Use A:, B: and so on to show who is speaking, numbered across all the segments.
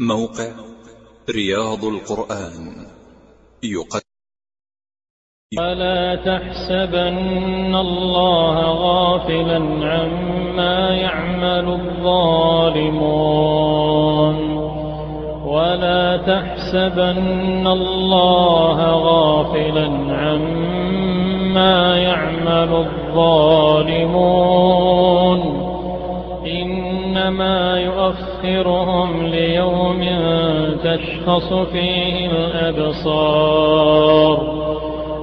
A: موقع رياض القرآن. يقدم.
B: ولا تحسبن الله غافلا عما يعمل الظالمون. ولا تحسبن الله غافلا عما يعمل الظالمون. إنما يؤخرهم ليوم تشخص فيه الأبصار.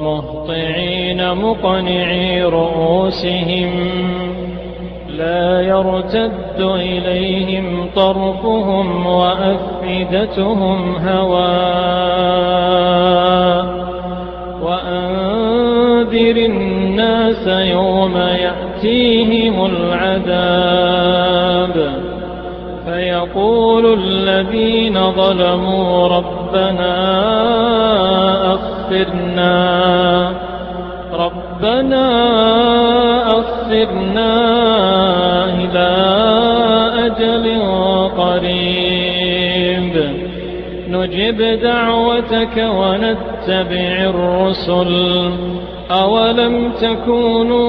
B: مهطعين مقنعي رؤوسهم لا يرتد إليهم طرفهم وأفئدتهم هواء وأنذر الناس يوم يأتيهم العذاب. فيقول الذين ظلموا ربنا أخرنا ربنا أخرنا إلى أجل قريب. نجب دعوتك ونتبع الرسل. أولم تكونوا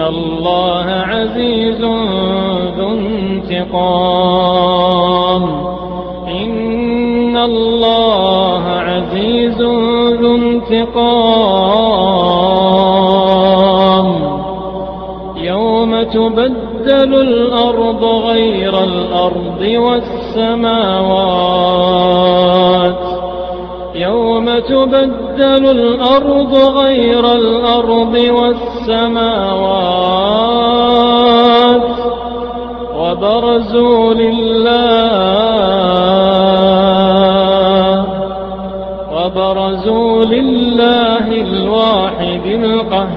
B: الله عزيز ذو انتقام إن الله عزيز ذو انتقام يوم تبدل الأرض غير الأرض والسماوات تبدل الأرض غير الأرض والسماوات وبرزوا لله وبرزوا لله الواحد القهار